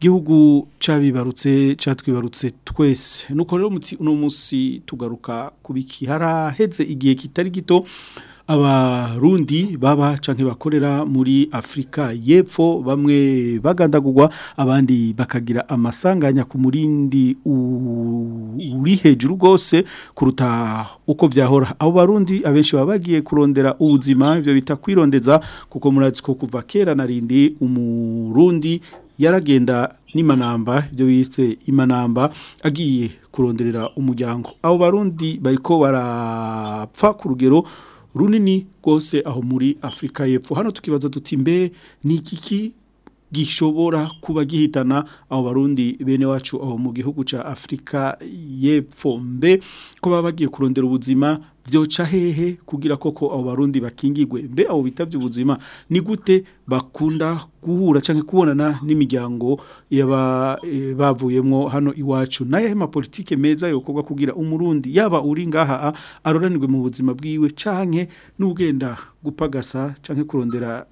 gihugu cyabibarutse cyatwibarutse twese nuko rero uno munsi tugaruka ku bikiharahetse igihe kitari gito abarundi baba canke bakorera muri Afrika yepfo bamwe bagandagurwa abandi bakagira amasanganya ku murindi uri hejuru rwose kuruta uko vyahora abo barundi abenshi baba bagiye kurondera ubuzima ivyo bita kwirondeza kuko murazi ko kuva kera narindi umurundi yaragenda n'imanamba ibyo bise imanamba agiye kuronderera umuryango abo barundi bariko barapfa ku rugero runini rwose aho muri Afrika y'epfo hano tukibaza duti mbe ni iki gishobora kuba gihitana abo barundi bene wacu aho mu gihugu ca Afrika y'epfo mbe ko baba bagiye kurondera ubuzima byoca hehe kugira koko abo barundi bakingigwe mbe abo bitabye ubuzima ni gute bakunda guhura cyane kubonana n'imiryango e, bavuyemo hano iwacu n'ayahe mapolitike meza yokorwa kugira umurundi yaba uri ngaha aroranirwe mu buzima bwiwe cyane n'ugenda gupagasa cyangwa kurondera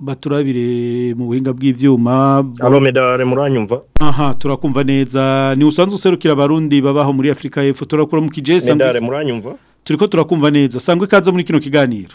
baturabire mu buhinga bw'ibyuma abamedare muranyumva aha turakumva neza ni usanzwe userukira abarundi babaho muri afurika y'epfo turakura mu kijesi medare muranyumva turi turakumva neza sangwe ikaze muri kino kiganiro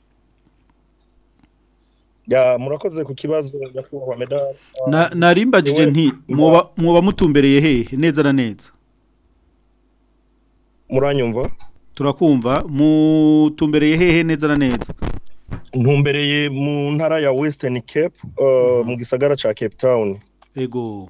murakoze ku kibazo nyakubahwa medali narimbagije nti muba mutumbereye hehe neza na neza muranyumva turakumva mutumbereye hehe neza na neza ntumbereye mu ntara ya western Cape uh, mu gisagara cya Cape Town ego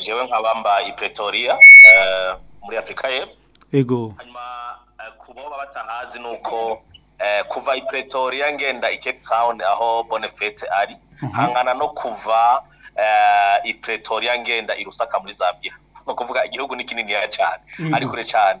jewe nk'abamba i pretoria muri afurika y'epfo ego hanyuma eh, ku bo batahazi ni uko eh, kuva i pretoria ngenda i cape town aho bonifete ari mhm. hangana no kuva eh, i pretoria ngenda i rusaka muri zambia ni ukuvuga igihugu ni kininiya cyane ari kure cyane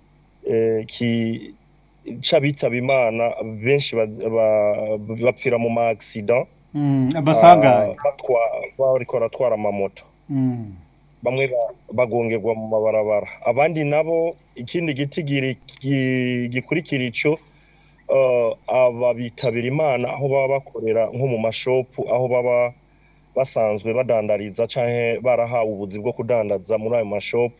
eh, ki cy'abitaba imana benshi bapfira mu ma agisida basangaye bariko amamoto hmm. bamwe bagongerwa mu mabarabara abandi nabo ikindi gitigiri gikurikira icyo ah, aba bitabira imana aho baba bakorera nko mu mashopu aho baba basanzwe badandariza cyangwa barahawe ubuzi bwo kudandaza muri ayo mashopu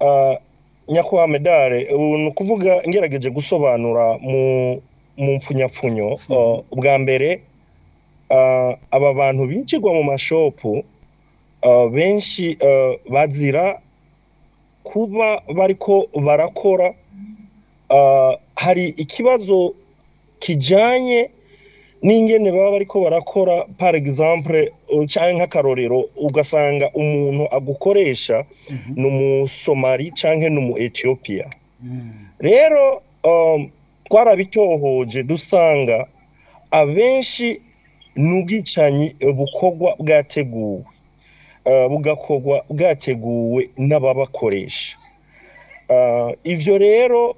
Ah, nyakubahwa medale ni ukuvuga ngerageje gusobanura mu mpfunyapfunyo hmm. ah, bwa mbere ah, aba bantu binjirwa mu mashopu benshi bazira kuba bariko barakora hari ikibazo kijyanye n'ingene baba bariko barakora par exemple uh, canke nk'akarorero ugasanga umuntu agukoresha mhm. ni umusomali canke ni umu etiyopiya mm. rero um, twarabitohoje dusanga abenshi ni ubwicanyi bukorwa bwateguwe uh, bugakorwa bwateguwe n'ababakoresha uh, ibyo rero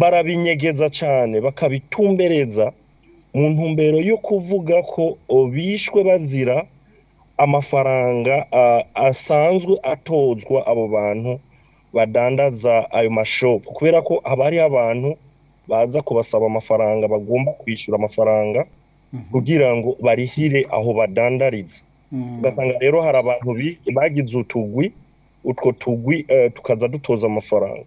barabinyegeza cyane bakabitumbereza mu ntumbero yo kuvuga ko bishwe bazira amafaranga asanzwe atozwa abo bantu badandaza ayo mashopu kubera ko haba hariho abantu baza kubasaba amafaranga bagomba kwishyura amafaranga mhm. kugira ngo barihire aho badandariza mhm. ugasanga rero hari abantu bagize utugwi utwo tugwi eh, tukaza dutoza amafaranga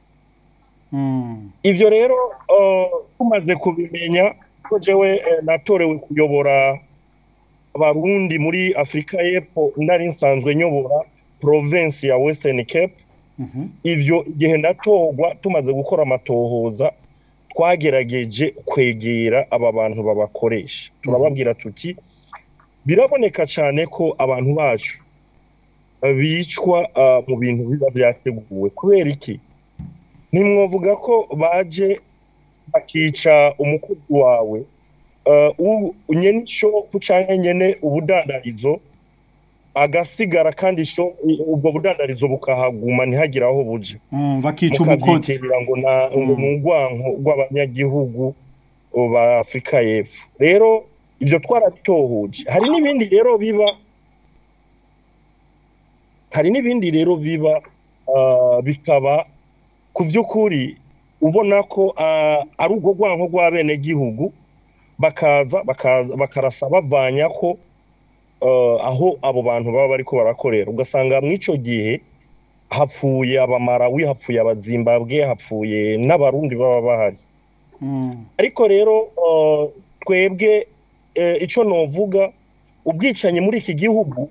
mm. ibyo rero eh, tumaze kubimenya ko jewe natorewe kuyobora abarundi muri afurika y'epfo nari nsanzwe nyobora province ya western cape mhm. ibyo igihe ndatorwa tumaze gukora amatohoza twagerageje kwegera aba bantu babakoresha mhm. turababwira tuti biraboneka cyane ko abantu bacu bicwa mu bintu biba byateguwe kubera iki nimwavuga ko baje bakica umukozi wawe Eh, nyine ishopu cyangwa nyine ubudandarizo agasigara kandi ubwo budandarizo bukahaguma ntihagire aho buje bakica mm, umukotsi ngo na urwanko mm. rw'abanyagihugu ba afurika y'epfo rero ibyo twarabitohuje hari n'ibindi rero biba hari n'ibindi rero biba bikaba eh, ku by'ukuri ubona ko ari ah, urwo rwanko rw'abenegihugu bakaza bakarasa bavanya ko eh, aho abo bantu baba bari ko barakorera ugasanga muri icyo gihe hapfuye abamarawi hapfuye abazimbabwe hapfuye n'abarundi baba bahari hmm. ariko rero eh, twebwe eh, icyo navuga ubwicanyi muri iki gihugu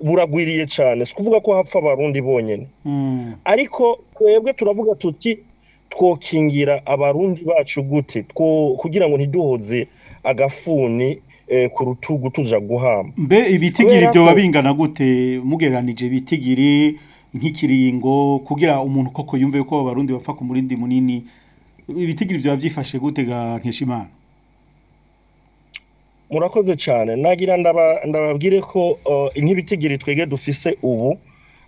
buragwiriye cyane si ukuvuga ko hapfa abarundi bonyine hmm. ariko twebwe turavuga tuti twokingira abarundi bacu gute kugira ngo ntiduhoze agafuni eh, ku rutugu tuja guhamba mbe ibitigiri byo babingana gute mugeranije ibitigiri nk'ikiringo kugira umuntu koko yumve ko abarundi bapfa ku murindi munini ibitigiri byo byifashe gute ga nkeshimana murakoze cyane nagira ndababwire ko oh, nk'ibitigiri twege dufise ubu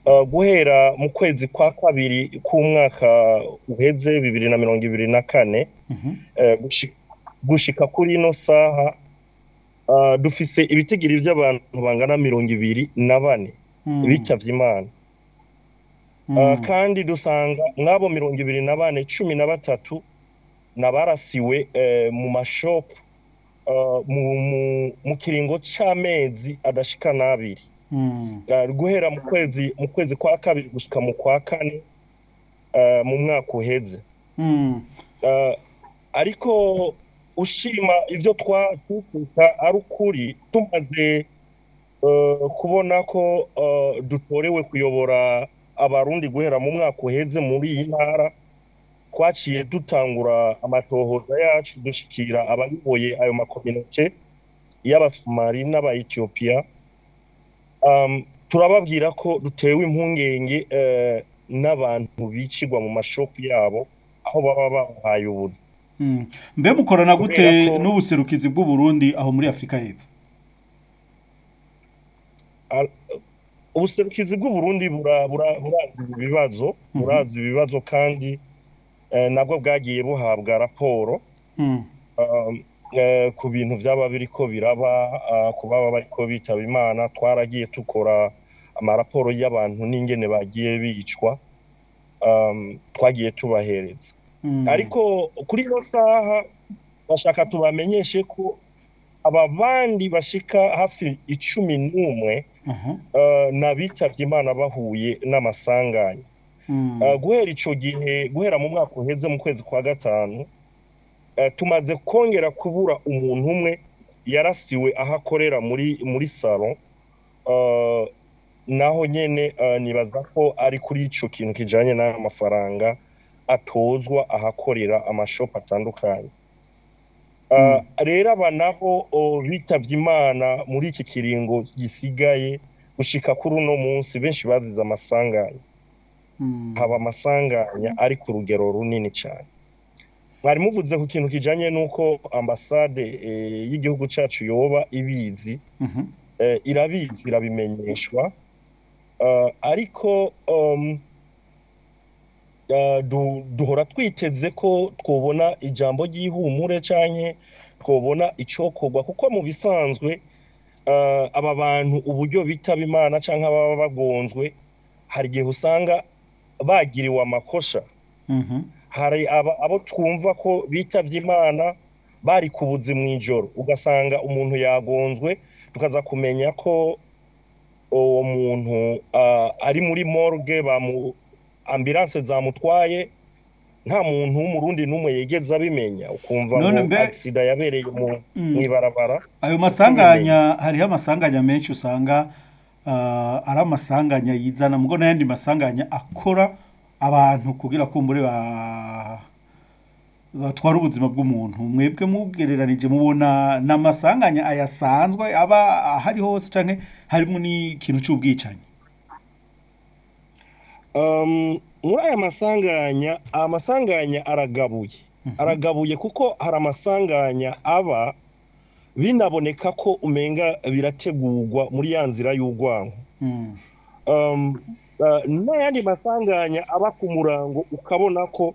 Uh, guhera mu kwezi kwa kabiri k'umwaka uheze bibiri na mirongo ibiri na kane mhm. uh, gushika kuri ino saha uh, dufise ibitigiri by'abantu bangana mirongo ibiri na bane mm. bitavye imana mm. kandi dusanga mw'abo mirongo ibiri na bane cumi na batatu nabarasiwe mu mashopu mu kiringo c'amezi adashika n'abiri guhera mm. uh, mu kwezi mu kwezi kwa kabiri gushyika mu kwa kane uh, mu mwaka uheze mm. uh, ariko ushima ibyo twatukuka ari ukuri tumaze kubona ko dutorewe kuyobora abarundi guhera mu mwaka uheze muri iyi ntara twaciye dutangura amatohoza yacu dushyikira abayoboye ayo makominoke y'abasomali n'aba etiyopiya turababwira ko dutewe impungenge eh, n'abantu bicirwa mu mashopu yabo aho baba bahaye ubuzi hmm. mbe mukorana gute n'ubuserukizi bw'uburundi aho muri afurika hepfo ubuserukizi bw'uburundi burazi ibibazo hmm. burazi ibibazo kandi eh, nabwo bwagiye buhabwa raporo hmm. ku bintu byaba biri ko biraba ku baba bari ko bitaba imana twaragiye dukora amaraporo y'abantu n'ingene bagiye bicwa um, twagiye tubahereza mm. ariko kuri ino saha bashaka tubamenyeshe ko aba bandi bashika hafi icumi n'umwe uh-huh. n'abitabye imana bahuye n'amasanganya mm. guhera icyo gihe guhera mu mwaka uheze mu kwezi kwa gatanu Eh, tumaze kongera kubura umuntu umwe yarasiwe aho akorera muri muri salo eh, naho nyine eh, nibaza ko ari kuri icyo kintu kijyanye n'aya mafaranga atozwa ahakorera amashopu atandukanye hmm. rero aba nabo bitabye imana muri iki kiringo gisigaye gushika kuri uno munsi benshi bazize amasanganya hmm. haba amasanganya ari ku rugero runini cyane mwari muvuze ku kintu kijyanye n'uko ambasade eh, y'igihugu cyacu yoba ibizi mhm. eh, irabizi irabimenyeshwa eh, ariko um, duhora twiteze ko twobona ijambo ry'ihumure cyangwa twobona icokorwa kuko mu bisanzwe aba bantu uburyo bitaba imana cyangwa baba bagonzwe hari igihe usanga bagiriwe amakosa mhm. hari abo twumva ko bitabye imana bari ku buzi mu ijoro ugasanga umuntu yagonzwe tukaza kumenya ko uwo muntu ari muri morgue ambilanse zamutwaye nta muntu w'umurundi n'umwe yegeza abimenya ukumva ngo agisida yabereye mm. mu ibarabara ayo masanganya hariho amasanganya menshi usanga ari amasanganya yizana mubwo n'ayandi masanganya akora abantu kugira kumbure batwara ubuzima bw'umuntu mwebwe mugereranije mubona n'amasanganya ayasanzwe aba ahari hose cyane harimo n'ikintu cy'ubwicanyi um, muri aya masanganya amasanganya aragabuye mhm. aragabuye kuko hari amasanganya aba binaboneka ko umenga birategurwa muri ya nzira y'urwango hmm. um, Eh, n'ayandi masanganya aba ku murango ukabona ko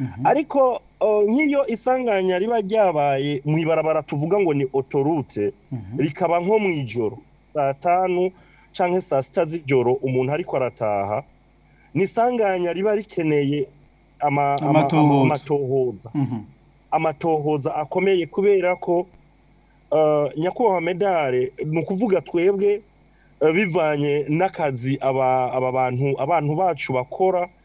mhm. ariko Oh, nk'iyo isanganya riba ryabaye mu ibarabara tuvuga ngo ni otorute mhm. rikaba nko mu ijoro saa tanu cyangwa saa sita z'ijoro umuntu ariko arataha ni isanganya riba rikeneye amatohoza mhm. amatohoza akomeye kubera ko eh, nyakubahwa medare ni ukuvuga twebwe eh, bivanye n'akazi aba bantu abantu bacu bakora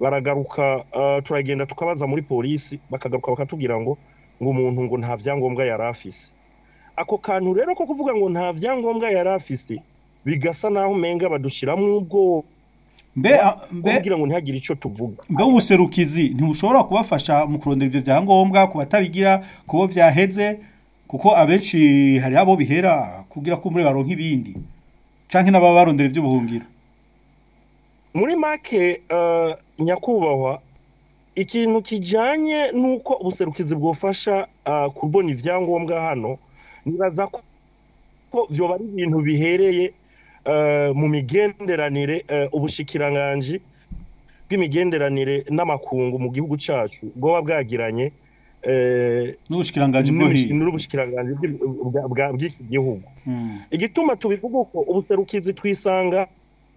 baragaruka ah, turagenda tukabaza muri polisi bakagaruka bakatubwira ngo ngo umuntu ngo nta byangombwa yari afise ako kantu rero ko kuvuga ngo nta byangombwa yari afise bigasa naho umenga badushyiramo ubwoba kugira ah, ngo ntihagire icyo tuvuga mbe ubuserukizi ntibushobora kubafasha mu kurondera ibyo byangombwa ku batabigira ku bo byaheze kuko abenshi hari abo bihera kugira ko muri baronka ibindi cyangwa n'ababa barondera iby'ubuhungiro muri make eh, nyakubahwa ikintu kijyanye n'uko ubuserukizi bwofasha eh, kubona ibyangombwa hano nibaza ko byoba ari ibintu bihereye Eh, mu migenderanire eh, ubushikiranganji bw'imigenderanire n'amakungu mu gihugu cyacu bwoba bwagiranye eh, n'ubushikiranganji bw'iki gihugu hmm. igituma tubivuga uko ubuserukizi twisanga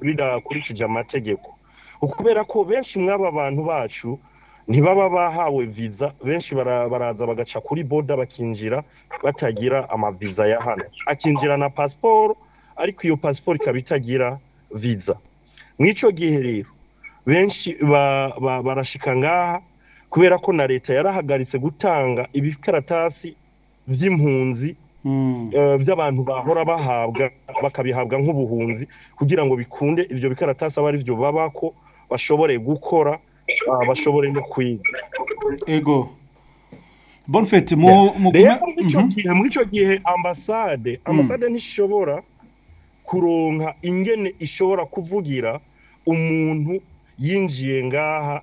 bidakurikije amategeko kubera ko benshi mw'aba bantu bacu ntibaba bahawe viza benshi baraza bagaca kuri boda bakinjira batagira amaviza ya hano akinjira na pasiporo ariko iyo pasiporo ikaba itagira viza mw'icyo gihe rero benshi barashika ngaha kubera ko na leta yarahagaritse gutanga ibikaratasi by'impunzi by'abantu hmm. eh, bahora bahabwa bakabihabwa nk'ubuhunzi kugira ngo bikunde ibyo bikaratasi aba ari byo baba ko bashobore gukora ah, bashobore no kwiga ego bonfeti muri icyo mhm. gihe ambasade hmm. ambasade ntishobora kuronka ingene ishobora kuvugira umuntu yinjiye ngaha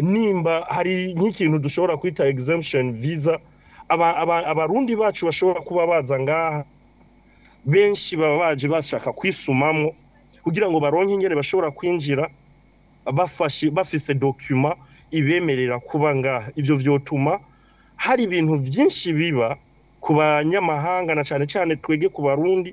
nimba hari nk'ikintu dushobora kwita exemption visa abarundi bacu bashobora kuba baza ngaha benshi baba baje bashaka kwisumamo kugira ngo baronke ingene bashobora kwinjira bafise dokima ibemerera kuba ngaha ibyo byotuma hari ibintu byinshi biba ku banyamahanga na cyane cyane twege ku barundi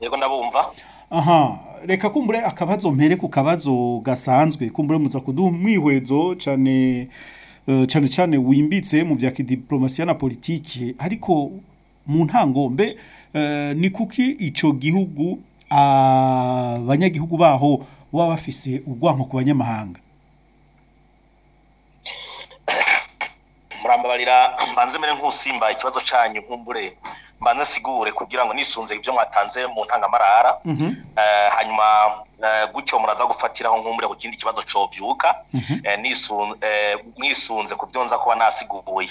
yego ndabumva aha reka kumbure akabazo mpere ku kabazo gasanzwe kumbure muza kuduha umwihwezo cyane eh, cyane cyane wimbitse mu bya Kidiplomasiya na politiki ariko mu ntango mbe eh, ni kuki icyo gihugu abanyagihugu baho baba bafise ubwanko ku banyamahanga murambabarira mbanze mbere nk'usimba ikibazo cyanyu nkumbure mbanza sigure kugira ngo nisunze ibyo mwatanze mu ntangamarara mhm. eh, hanyuma eh, gutyo muraza gufatiraho nk'umuriro ku kindi kibazo cobyuka mhm. eh, mwisunze ku byo nza kuba nasiguye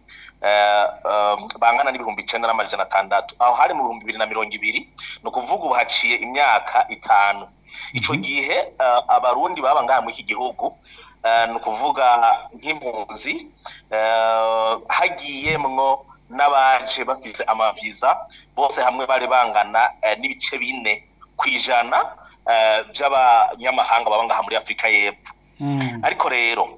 eh, bangana n'ibihumbi na n'amajana atandatu aho hari mu bihumbi bibiri na mirongo ibiri ni ukuvuga ubu haciye imyaka itanu mhm. icyo gihe abarundi baba ngaha muri iki gihugu ni ukuvuga nk'impunzi hagiyemwo n'abaje bafise amaviza bose hamwe bari bangana n'ibice bine ku ijana Eh, by'abanyamahanga baba ngaha muri afurika y'epfo hmm. ariko rero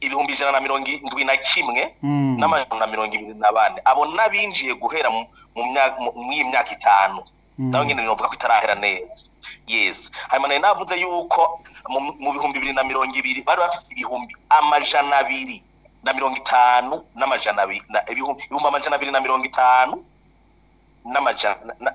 ibihumbi ijana na mirongo indwi na kimwe hmm. n'amajana mirongo ibiri na bane abo n'abinjiye guhera mu iyi myaka itanu hmm. nawe nyine bavuga ko itarahera neza yesi hanyuma nawe navuze yuko mu bihumbi bibiri na mirongo ibiri bari bafite ibihumbi amajana abiri na mirongo itanu n'amajana abiri ibihumbi amajana abiri na mirongo itanu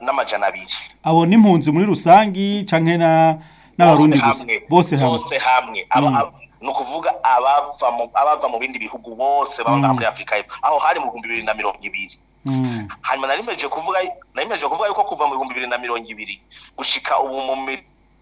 n'amajana abiri abo impunzi muri rusange cyangwa n'abarundi gusa bose hamwe hmm. ni ukuvuga abava mu bindi bihugu bose baba ngaha mm. muri afurika y'epfo aho hari mu bihumbi bibiri na mirongo ibiri mm. hanyuma nari kuvuga nari kuvuga yuko kuva mu bihumbi bibiri na mirongo ibiri gushika ubu mu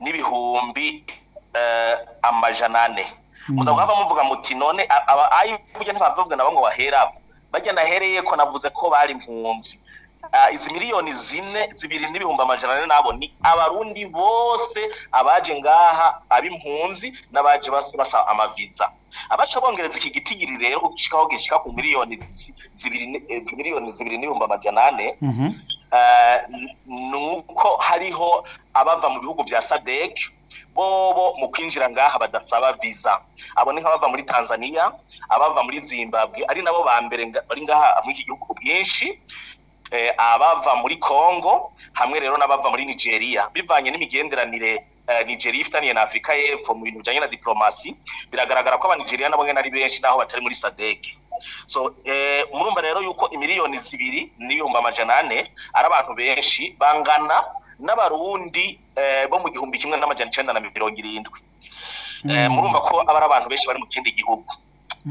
n'ibihumbi amajana ane hmm. muzaba muvuga muti none aba ayibye ntibavuga na ngo bahera bagenda ahereye ko navuze ko bari impunzi ah, izi miliyoni zine zibiri n'ibihumbi amajana ane nabo ni abarundi bose abaje ngaha ab'impunzi n'abaje basaba amaviza abaca bongereza iki gitigiri rero gishikaho gishika ku miliyoni zibiri eh, miliyoni zibiri n'ibihumbi amajana ane mhm. eh, nuko hariho abava mu bihugu bya sadek bobo mu kwinjira ngaha badasaba visa abone nk'abava muri tanzania abava muri zimbabwe ari nabo ba mbere bari ngaha muri iki gihugu bwinshi eh, abava muri congo hamwe rero n'abava muri nigeria bivanye n'imigenderanire Eh, nigeria ifitaniye na afurika y'epfo eh, mu bintu bijyanye na diporomasi biragaragara ko abanigeriya nabo na ari benshi n'aho batari muri sadege so eh, murumva rero yuko imiliyoni zibiri n'ibihumbi amajana ane ari abantu benshi bangana n'abarundi bo mu gihumbi kimwe n'amajana icyenda na mirongo irindwi hmm. murumva ko aba ari abantu benshi bari mu kindi gihugu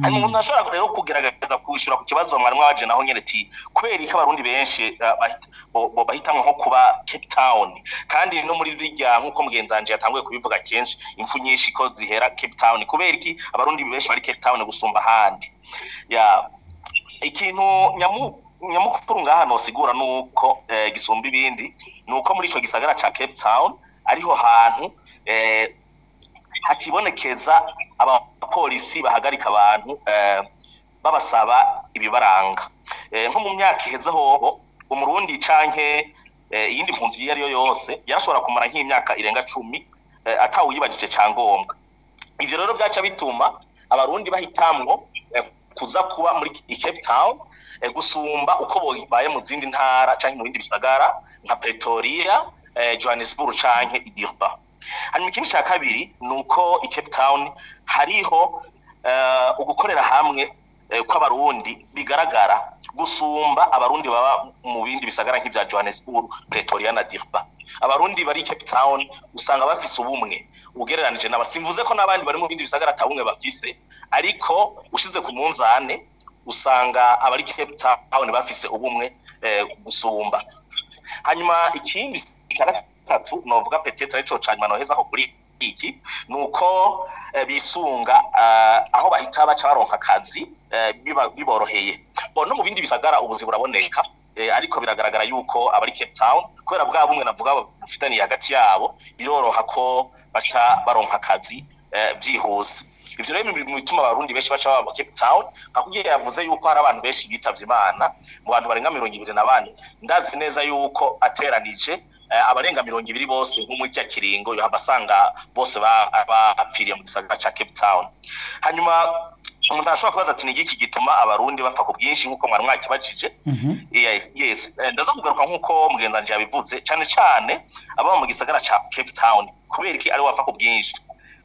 hari hmm. umuntu ashobora rero kugerageza kwishyura ku kibazo mwarimu waje naho nyine kubera ko abarundi benshi eh, bahitamo nko kuba cape town kandi no muri bijya nk'uko mugenzanje yatanguye kubivuga kenshi imfu nyinshi ko zihera cape town kubera iki abarundi benshi bari cape town gusumba ahandi ikintu nyamu nyamukuru ngaha nosigura nuko eh, gisumba ibindi nuko muri icyo gisagara ca Cape Town ariho hantu eh, hakibonekeza abapolisi bahagarika abantu eh, babasaba ibibaranga eh, nko mu myaka iheze hoho umurundi canke eh, iyindi mpunzi iyo yo yose yarashobora kumara nk'imyaka irenga cumi atawuyibajije cyangombwa ibyo rero byaca bituma abarundi bahitamwo kuza kuba muri Cape Town gusumba uko bibaye mu zindi ntara cyangwa mu bindi bisagara nka Pretoria Johannesburg canke Durban hanyuma ikindi cya kabiri ni uko i cape town hariho eh, ugukorera hamwe eh, kw'abarundi bigaragara gusumba abarundi baba mu bindi bisagara nk'ibya johannesburg pretoria na dirba abarundi bari i cape town usanga bafise ubumwe ugereranije n'aba simvuze ko n'abandi bari mu bindi bisagara atabumwe bafise ariko ushize ku munzane usanga abari cape town bafise ubumwe eh, gusumba hanyuma ikindi kigaragara gatatu novuga petete arico canyuma nohezaho kuri iki ni uko eh, bisunga eh, aho bahita baca baronka akazi eh, biboroheye no mu bindi bisagara ubuzi buraboneka ariko biragaragara yuko abari Cape Town kubera bwa bumwe navuga bufitaniye hagati yabo biroroha ko baca baronka akazi byihuse ibyo rero mu bituma abarundi benshi baca baba Cape Town akubwiye yavuze yuko hari abantu benshi bitavye imana mu bantu barenga mirongo ibiri na bane ndazi neza yuko ateranije Eh, abarenga mirongo ibiri bose nk'umujyi wa kiringo yohava asanga bose bapfiriye mu gisagara cya cape town hanyuma umuntu ashobora kubaza ati iki gituma abarundi bapfa ku bwinshi nk'uko mwari mwakibajije mhm. eh, ndaza kugaruka nk'uko mugenzange yabivuze cyane cyane ababa mu gisagara cya cape town kubera ko ariwe wapfa ku bwinshi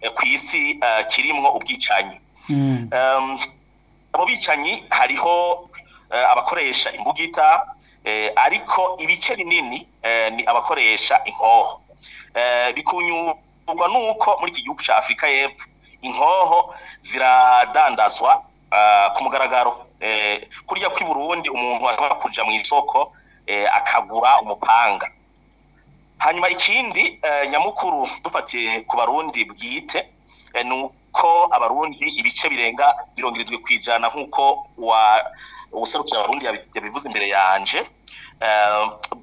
eh, ku isi eh, kirimwo ubwicanyi hmm. abo bicanyi hariho abakoresha imbugita ariko ibice binini ni abakoresha inkoho bikunyurwa n'uko muri iki gihugu cya afurika y'epfo inkoho ziradandazwa ku mugaragaro kurya kw'i burundi umuntu ashobora kujya mu isoko Eh, akagura umupanga hanyuma ikindi eh, nyamukuru dufatiye ku barundi bwite eh, ni uko abarundi ibice birenga mirongo irindwi ku ijana nk'uko uwuserukira abarundi yabivuze imbere yanjye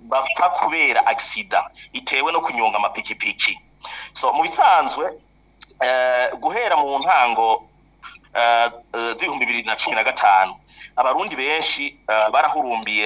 bapfa kubera agisida itewe no kunyonga amapikipiki mu bisanzwe guhera mu ntango z'ibihumbi bibiri na cumi na gatanu abarundi benshi barahurumbiye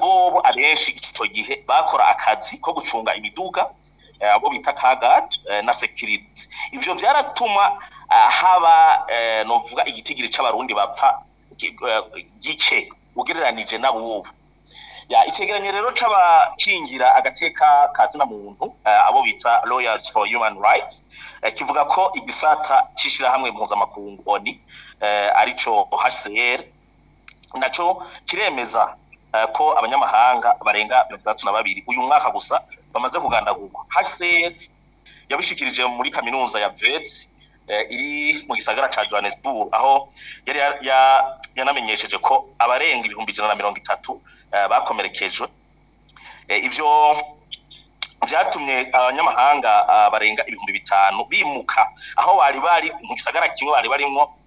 bo abenshi icyo gihe bakora akazi ko gucunga imiduga abo bita kagadi na sekiriti ibyo byaratuma haba ni uvuga igitigiri cy'abarundi bapfa gice ugereranije na ya icyegeranyo rero cy'abakingira agateka kazina muntu eh, abo bita lawyers for human rights eh, kivuga ko igisata cy'ishyirahamwe mpuzamakungu oni eh, aricyo hcr nacyo kiremeza ko abanyamahanga barenga mirongo itandatu na babiri uyu mwaka gusa bamaze kugandagurwa hcr yabishikirije muri kaminuza ya vetsi Eh, iri mu gisagara cya johannesburg aho yari yanamenyesheje ko abarenga ibihumbi ijana na mirongo itatu eh, bakomerekejwe eh, ibyo byatumye abanyamahanga barenga ibihumbi bitanu bimuka aho bari bari mu gisagara kimwe bari barimo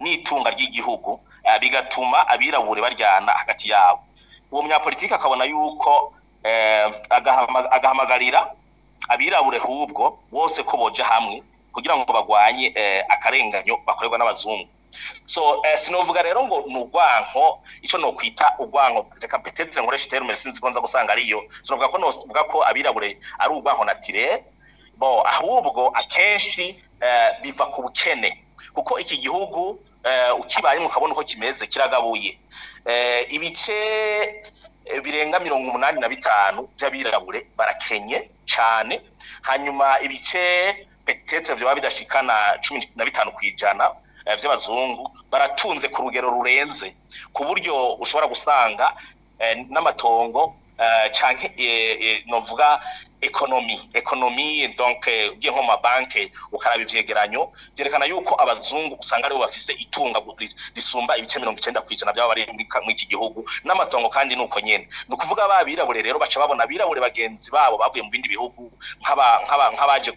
n'itunga ry'igihugu Eh, bigatuma abirabure baryana hagati yabo uwo munyapolitiki akabona yuko eh, agahamagarira abirabure hubwo bose ko boja hamwe kugira ngo bagwanye eh, akarenganyo bakorerwa n'abazungu so sinovuga rero ngo ni urwanko icyo ni ukwita urwanko reka petete nkoresha iterumere sinzi ko nza gusanga ariyo sinovuga ko novuga ko abirabure ari urwanko tire bo ahubwo akenshi biva ku bukene kuko iki gihugu Eh, ukibayemo ukabona uko kimeze kiragabuye eh, ibice eh, birenga mirongo umunani na bitanu by'abirabure barakenye cyane hanyuma ibice petete byaba bidashikana cumi na bitanu ku ijana by'abazungu baratunze ku rugero rurenze ku buryo ushobora gusanga n'amatongo cyane novuga ekonomi ekonomi donke ugiye nko mu mabanki ukaraba ivyegeranyo byerekana yuko abazungu usanga aribo bafise itunga risumba ibice mirongo icenda ku ijana by'abo bari muri iki gihugu n'amatongo kandi nuko nyene ni ukuvuga ba birabure rero baca babona abirabure bagenzi babo bavuye mu bindi bihugu nk'abaje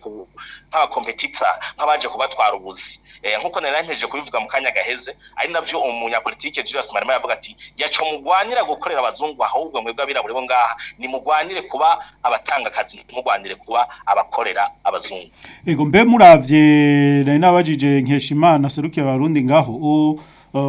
nk'abakompetita nk'abaje kubatwara ubuzi eh, nk'uko nari nteje kubivuga mu kanya gaheze ari navyo umunyapolitike Julius Marima yavuga ati yaco mugwanira gukorera abazungu ahubwo mwebwe abirabure bo ngaha nimugwanire kuba abatanga akazi ntimurwanire kuba abakorera abazungu yego mbe murabye nari nabajije nkeshimana serukiye abarundi ngaho Eh,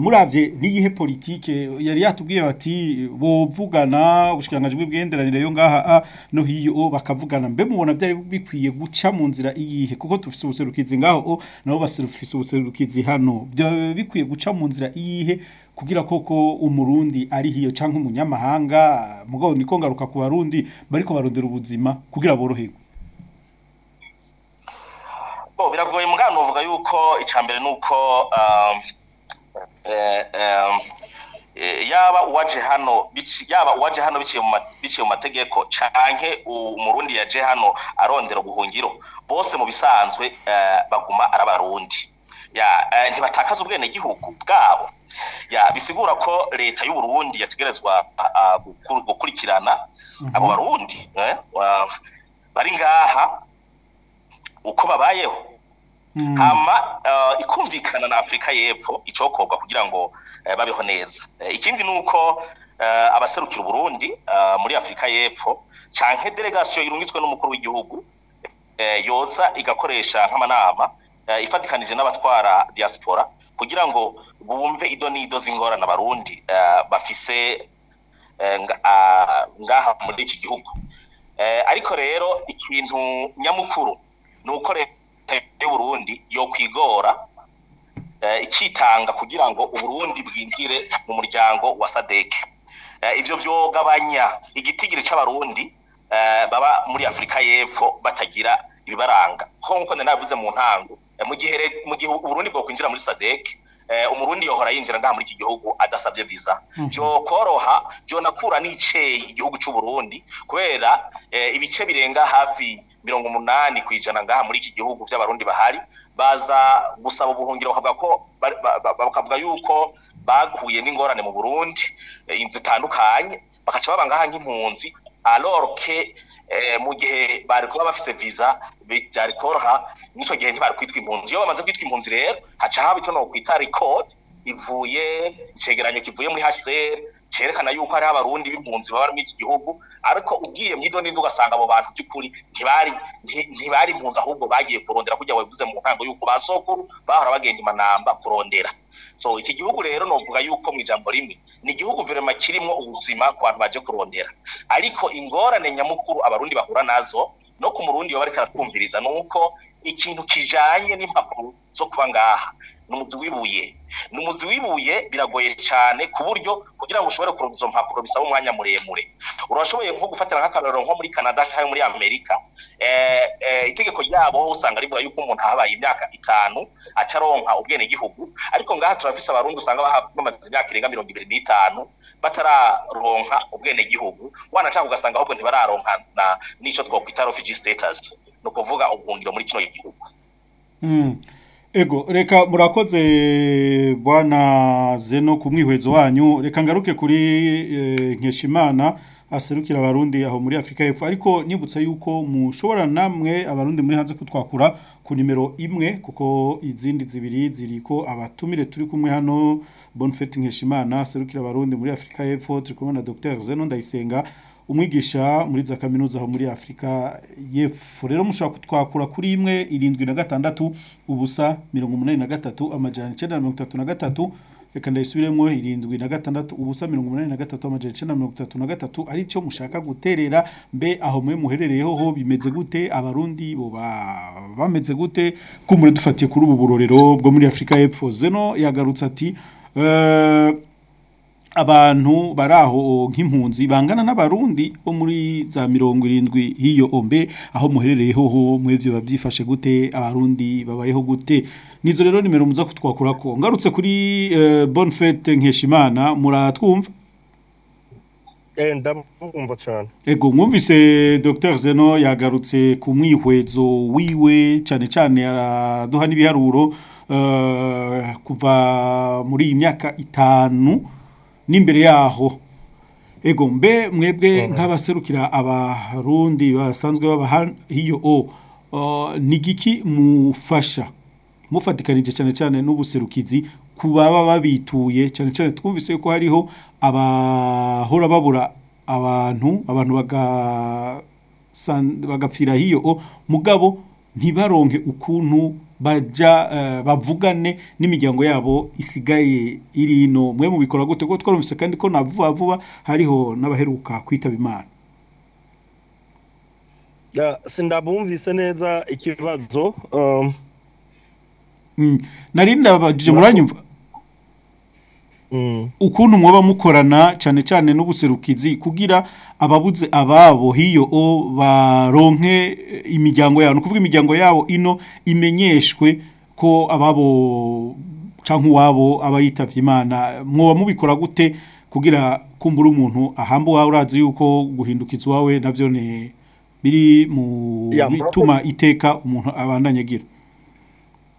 murabye n’igihe politike yari yatubwiye bati bovugana ubushikiranganje bw'ibwenderanire yo ngaha no hiyo bakavugana mbe mubona byari bikwiye guca mu nzira iyihe kuko tufise ubuserukizi ngaho nabo basufise ubuserukizi hano bikwiye guca mu nzira iyihe kugira koko umurundi ari hiyo cyangwa umunyamahanga mugabo niko ngaruka ku barundi bariko barondera ubuzima kugira boroherwe bo biragoye mugano uvuga yuko icambere nuko uh, Eh, eh, yaba uwaje hano yaba uwaje hano biciye mu mategeko canke umurundi yaje hano arondera ubuhungiro bose mu bisanzwe eh, baguma ari abarundi ntibatakaza ubwenegihugu bwabo bisigura ko leta y'uburundi yategerezwa gukurikirana mhm. abo barundi bari ngaha uko babayeho Mm. hama uh, ikumvikana na afurika y'epfo icokorwa kugira ngo uh, babeho neza uh, ikindi ni uko abaserukira Burundi muri afurika y'epfo cyangwa delegasiyo irungitswe n'umukuru w'igihugu yoza igakoresha nk'amanama ifatikanije n'abatwara diaspora kugira ngo bumve ido n'ido z'ingorane abarundi bafise ngaha muri iki gihugu ariko rero ikintu nyamukuru ni uko rero leta y'uburundi yo kwigora eh, ikitanga kugira ngo uburundi bwinjire mu muryango wa sadeke eh, ibyo byogabanya igitigiri cy'abarundi eh, baba muri afurika y'epfo batagira ibibaranga nk'uko nanabivuze mu ntango mu gihe uburundi bwo kwinjira muri sadeke umurundi yohora yinjira nta muri iki gihugu adasabye visa byokoroha mhm. byo nakura n'iceye igihugu cy'uburundi kubera ibice birenga hafi mirongo umunani ku ijana ngaha muri iki gihugu by'abarundi bahari baza gusaba ubuhungiro bakavuga ko bakavuga yuko baguye n'ingorane mu burundi eh, zitandukanye bagaca baba ngaha nk'impunzi aroroke eh, mu gihe bari kuba bafite viza byari koroha n'icyo gihe ntibari kwitwa impunzi iyo bamaze kwitwa impunzi rero haca haba itono ku itari kode ivuye icyegeranyo kivuye muri hcr cyerekana yuko hari abarundi b'impunzi baba muri iki gihugu ariko ugiye mu idonida ugasanga abo bantu by'ukuri ntibari ntibari impunzi ahubwo bagiye kurondera kujya wabivuze mu ntango y'uko ba sokuru bahora bagenda imanamba kurondera so iki gihugu rero ni uvuga yuko mu ijambo rimwe ni igihugu verema kirimo ubuzima ku bantu baje kurondera ariko ingorane nyamukuru abarundi bahura nazo no ku murundi baba bariko arakumviriza ni uko ikintu kijanye n'impapuro zo kuba ngaha ni umuzi w'ibuye ni umuzi w'ibuye biragoye cyane ku buryo kugira ngo ushobore kuronka izo mpapuro bisaba umwanya muremure urashoboye nko gufatira nk'akarorero nko muri canada cyangwa muri amerika eh, eh, itegeko ryabo usanga rivuga yuko umuntu ahabaye imyaka itanu ataronka ubwenegihugu ariko ngaha turafise abarundi usanga bamaze imyaka irenga mirongo ibiri n'itanu batararonka ubwenegihugu wanashaka ugasanga ahubwo ntibararonka n'icyo twakwita refugee status ni ukuvuga ubuhungiro muri kino gihugu hmm. Ego reka murakoze bwana zeno ku mwihwezo wanyu reka ngaruke kuri eh, nkeshimana aserukira abarundi aho muri Afrika y'Epfo ariko nibutsa yuko mushobora namwe abarundi muri hanze kutwakura ku nimero imwe kuko izindi zibiri ziriko abatumire turi kumwe hano Bonfait Nkeshimana aserukira abarundi muri Afurika y'Epfo turi kumwe na Dr Zeno Ndayisenga umwigisha muri za kaminuza aho muri afurika y'epfo rero mushobora kutwakura kuri imwe irindwi na gatandatu ubusa mirongo umunani na gatatu amajyana icyenda na mirongo itatu na gatatu reka ndayisubiremo irindwi na gatandatu ubusa mirongo umunani na gatatu amajana icyenda mirongo itatu na gatatu ari cyo mushaka guterera mbe aho mwe muherereyeho ho bimeze gute abarundi boba bameze gute ko dufatiye kuri ubu burorero bwo muri afurika y'epfo zeno yagarutse ati eh, abantu baraho aho nk'impunzi bangana n'abarundi bo muri za mirongo irindwi hiyo ombe aho muherereye hoho mwebyo babyifashe gute abarundi babayeho gute nizo rero nimero muza kutwakura ko ngarutse kuri eh, bonfete nkeshimana muratwumva eh, ndamwumva cyane ego mwumvise Dr Zeno yagarutse ku mwihwezo wiwe cyane cyane araduha n'ibiharuro eh, kuva muri iyi myaka itanu n'imbere yaho ego mbe mwebwe nk'abaserukira abarundi basanzwe babaha iyo o nigiki mufasha mufatikanije cyane cyane n'ubuserukizi ku baba babituye cyane cyane twumvise ko hariho abahora babura abantu abantu bagapfira hiyo o mugabo ntibaronke ukuntu bajya eh, bavugane n'imiryango yabo isigaye iri ino mwe mu bikorwa gute kuko twarumvise kandi ko na vuba vuba hariho n'abaheruka kwitaba imana sindabumvise neza ikibazo um, mm. narinda abajije muranyumva Mm. ukuntu mwaba mukorana cyane cyane n'ubuserukizi kugira ababuze ababo hiyo o baronke imiryango yabo ni ukuvuga imiryango yabo ino imenyeshwe ko ababo cyangwa uwabo aba yitabye imana mwoba mubikora gute kugira kumbura umuntu ahamba uwawe urazi yuko guhindukiza iwawe nabyo ni biri mu bituma iteka umuntu abandanya agira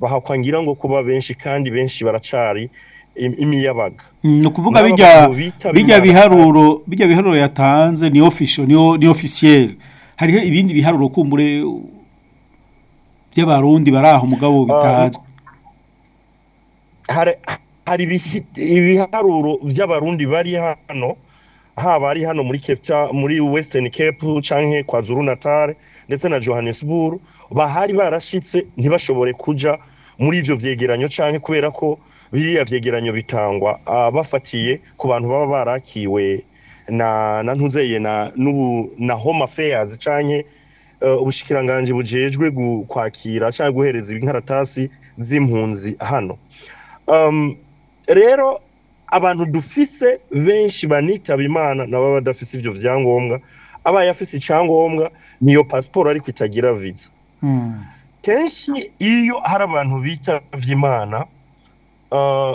bahakwangira ngo kuba benshi kandi benshi baracari imiyabaga mm, ni ukuvuga bijya biharuro bijya biharuro yatanze ni official ni officiel hariho ibindi biharuro kumbure by'abarundi bari aho mugabo ah, bitazwi hari ibiharuro by'abarundi bari hano haba ari hano muri kepta muri western cape canke kwa zuru natale ndetse na johannesburg bahari barashitse ntibashobore kuja muri ivyo vyegeranyo canke kubera ko biriya vyegeranyo bitangwa ah, bafatiye ku bantu baba barakiwe na na ntuzeye na na home affairs canke Eh, ubushikiranganji bujejwe kwakira cyangwa guhereza inkaratasi z'impunzi hano rero abantu dufise benshi banitaba imana nabo badafise ibyo byangombwa abaye afise icyangombwa niyo pasiporo ariko itagira viza hmm. kenshi iyo hari abantu bitavye imana eh,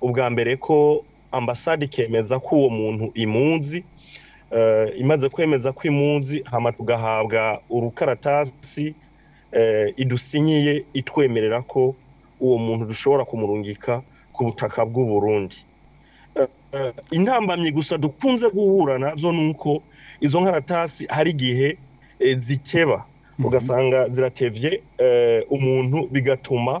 ubwa mbere ko ambasade ikemeza ko uwo muntu imunzi imaze kwemeza ko imunzi hano tugahabwa urukaratasi idusinyiye itwemerera ko uwo muntu dushobora kumurungika ku butaka bw’u Burundi Eh, intambamyi gusa dukunze guhura nazo ni uko izo nkaratasi hari igihe eh, zikeba mhm. ugasanga ziratevye eh, umuntu bigatuma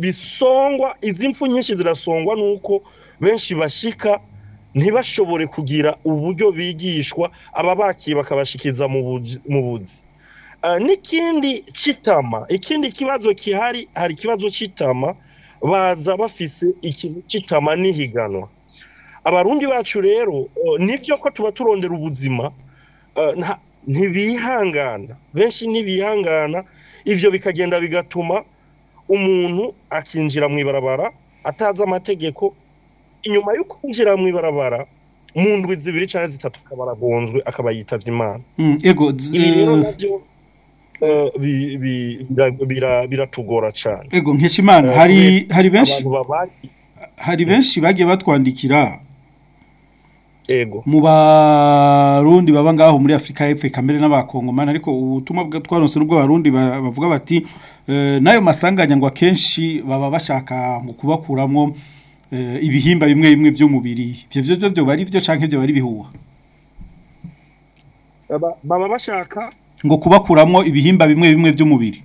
bisongwa izi mfu nyinshi zirasongwa nuko benshi bashika ntibashobore kugira uburyo bigishwa aba bakiye bakabashikiza mu buzi eh, n'ikindi cy'itama ikindi kibazo gihari hari ikibazo cy'itama baza bafise ikintu cy'itama n'ihiganwa abarundi bacu rero eh, nibyo ko tuba turondera ubuzima eh, ntibihangana benshi ntibihangana ibyo bikagenda bigatuma umuntu akinjira mu ibarabara atazi amategeko inyuma yo kwinjira mu ibarabara mu ndwi zibiri cyangwa zitatu akaba aragonzwe akaba yitavye imana biratugora cyane ego nkeshimana hari eh, hari benshi hari benshi bagiye batwandikira mu barundi baba ngaho muri Afrika y'Epfo kamere n'abakongomana ariko ubutumwa bwatwaronse nubwo barundi bavuga bati eh, nayo masanganya ngo akenshi baba bashaka ngo kubakuramo Eh, ibihimba bimwe bimwe by'umubiri ibyo byo byo bari byo canke byo bari bihuha eh, baba bashaka ngo kubakuramo ibihimba bimwe bimwe by'umubiri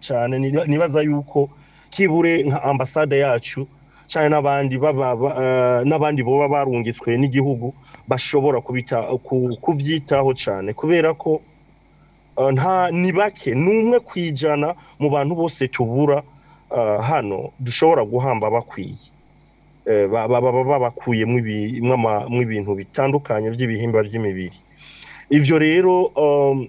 cyane nibaza yuko kibure nka ambasade yacu cyane n'abandi eh, n'abandi baba barungitswe n'igihugu bashobora kubyitaho cyane kubera ko nta ni bake ni umwe ku ijana mu bantu bose tubura hano dushobora guhamba bakwiye baba eh, babakuyemo ibintu bitandukanye by'ibihimba by'imibiri ibyo rero um,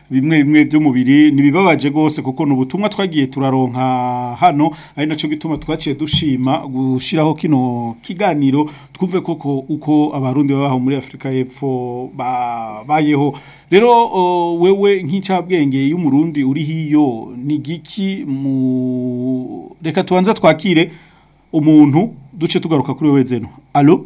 bimwe bimwe by'umubiri nibibabaje gose kuko nubutumwa twagiye turaronka hano ari naco gituma twaciye dushima gushiraho kino kiganiro twumve koko uko abarundi babaho muri Afrika y'Epfo babayeho rero wewe nk'incabwenge y'umurundi uri hiyo ni giki mu reka tubanza twakire umuntu duce tugaruka kuri wowe zeno alo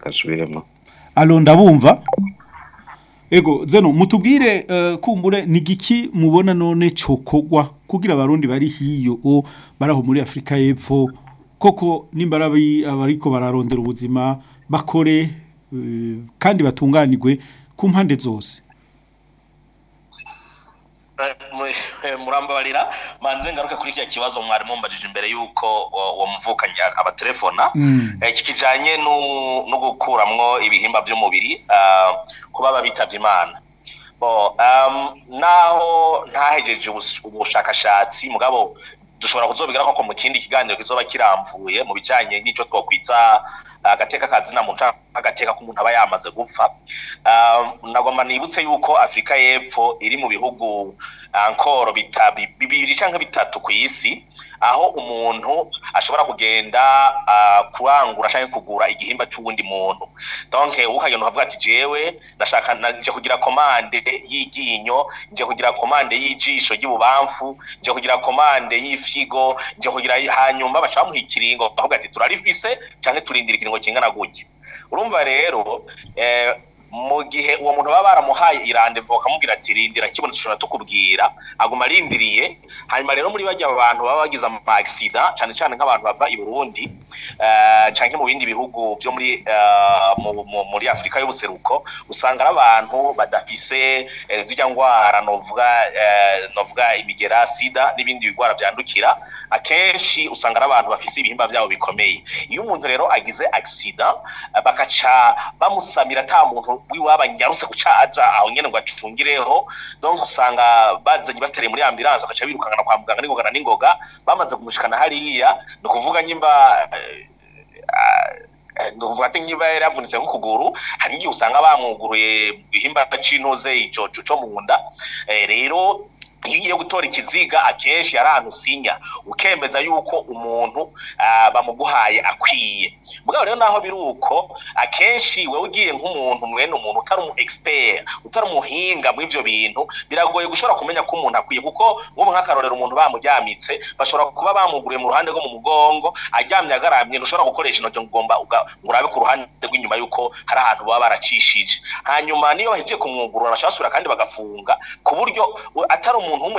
kasubiremo alo ndabumva ego zeno mutubwire eh, kumbure ni giki mubona none cyokogwa kugira abarundi bari hiyo baraho muri afurika y'epfo koko nimbara abariko bararondera ubuzima bakore eh, kandi batunganirwe ku mpande zose Eh, murambabarira manze ngaruke kuri kiriya kibazo mwari mumbajije imbere y'uko wamuvukanye abatelefona mm. eh, iki kijyanye no gukuramo ibihimba by'umubiri ah, kuba babitabye imana naho ntahegeje ubushakashatsi mugabo dushobora kuzobigana koko mu kindi kiganiro kizoba kiramvuye mu bijyanye n'icyo twakwita agateka kazina zina agateka k'umuntu aba yamaze gupfa um, nagomba nibutse yuko afurika y'epfo iri mu bihugu ankoro uh, bibiri cyangwa bitatu ku isi aho umuntu ashobora kugenda ah, kurangura ashaka kugura igihimba cy'uwundi muntu donke uhagenda ukavuga ati jewe ndashaka nje kugira komande y'iryinyo nje kugira komande y'ijisho ry'ububamfu nje kugira komande y'ifyigo nje kugira hanyuma baca bamuha ikiringo bakavuga ati turarifise cyangwa turindira ikiringo kingana gutya urumva rero eh, mu gihe uwo muntu baba baramuhaye irandevu bakamubwira ati rindira kibonetse ushobora tukubwira aguma arindiriye hanyuma rero muri bajya bantu baba bagize amakisida cyane cyane nk'abantu bava i burundi eh, cyangwa mu bindi bihugu byo muri eh, muri afurika y'ubuseruko usanga ari abantu badafise eh, zijya ndwara novuga imigera sida n'ibindi bigwara byandukira akenshi usanga ari abantu bafise ibihimba byabo bikomeye iyo umuntu rero agize akisida bakaca bamusamira nta muntu w'iwaba nyarutse guca aja aho nyene ngo acungireho donc usanga bazanye batari muri ambulance bakaca birukangana kwa muganga n'ingoga n'ingoga bamaze kumushikana hariya ni ukuvuga nyimba eh, eh, nduvuga ati niba yari yavunitse nk'ukuguru hari igihe usanga bamwuguruye igihimba cy'intuze cyo mu nda eh, rero iyo ugiye gutora ikiziga akenshi ahantu usinya ukemeza yuko umuntu ah, bamuguhaye akwiye mbwa rero naho biri uko akenshi wowe ugiye nk'umuntu mwene umuntu utari umu egisiperi utari umuhinga muri bintu biragoye gushobora kumenya ko umuntu akwiye kuko nk'ubu nk'akarorero umuntu bamujyamitse bashobora kuba bamuguriye mu ruhande rwo mu mugongo aryamye agaramye ntushobora gukoresha intoki ngomba urabe ku ruhande rw'inyuma y'uko hari ahantu baba baracishije hanyuma niyo bahejeje kumwugurura bashobora kandi bagafunga ku buryo atari umuntu umuntu w'umu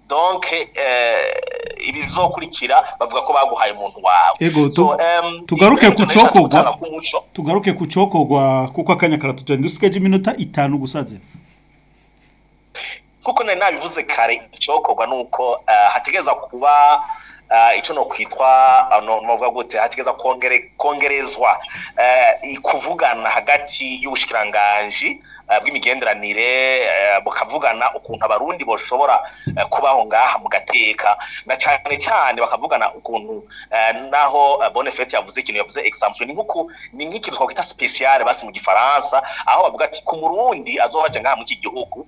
donc eh, ibizokurikira bavuga ko baguhaye umuntu wawe ego tugaruke ku cokogwa tugaruke ku cokogwa kuko akanya karatugenda dusigaje iminota itanu gusaze kuko nari nabivuze kare icyokorwa ni uko eh, hategereza kuba Eh, icyo ni ukwitwa eh, n'uvuga gute hategeza kongerezwa eh, kuvugana hagati y'ubushikiranganji bw'imigenderanire bukavugana ukuntu abarundi bashobora kubaho ngaha mu gateka na cyane cyane bakavugana ukuntu naho bonefeti yavuze ikintu yavuze egisampure ni nk'uku ni nk'ikintu twakwita sipesiyare basi mu gifaransa aho bavuga ati ku murundi azoba ngaha mu iki gihugu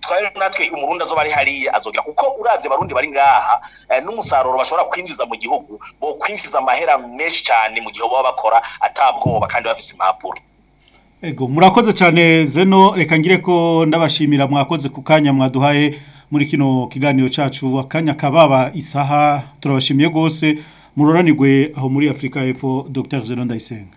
twari natwe umurundi azoba ari hariya azogera kuko urabye barundi bari ngaha eh, n'umusaruro bashobora kwinjiza mu gihugu bo kwinjiza amahera menshi cyane mu gihe baba bakora atabwoba kandi bafite impapuro ego murakoze cyane zeno reka ngire ko ndabashimira mwakoze ku kanya mwaduhaye muri kino kiganiro cyacu akanya kababa isaha turabashimiye rwose muroranirwe aho muri afurika y'epfo dr zeno ndayisenga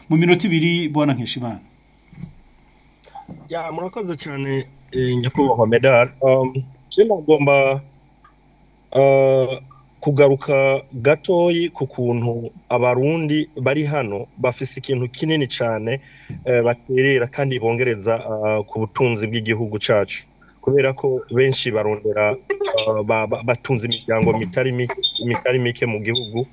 mu minota ibiri bona nkeshimana murakoze cyane nyakubahwa medal um, agomba uh, kugaruka gatoyi ku kuntu abarundi bari hano bafise ikintu kinini cyane e, baterera kandi bongereza uh, ku butunzi bw'igihugu cyacu kubera ko benshi barondera uh, batunze imiryango mitari mike mu gihugu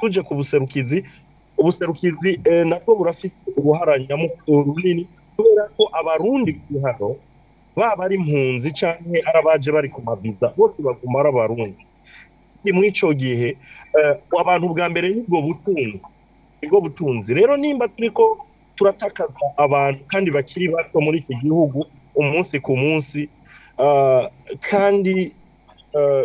tuje ku buserukizi ubuserukizi e, nabwo burafite uruhara runini kubera ko abarundi baba ari impunzi cyangwa ari abaje bari ku mabiza bose baguma ari abarundi muri icyo gihe abantu eh, bwa mbere nibwo butunzi nibwo butunzi rero nimba turi ko turatakaza abantu kandi bakiri bato muri iki gihugu umunsi ku munsi eh, kandi eh,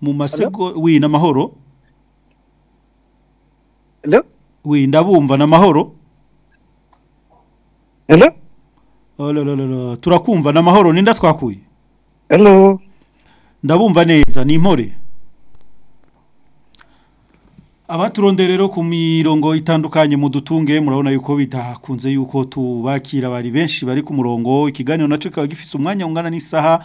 mu masego wina amahoro wenda bumva ni amahoro turakumva ni amahoro n'inda twakuye ndabumva neza ni impore abaturonde rero ku mirongo itandukanye mudutunge murabona yuko bitakunze yuko tubakira bari benshi bari ku murongo ikiganiro nacyo kikaba gifite umwanya ungana n'isaha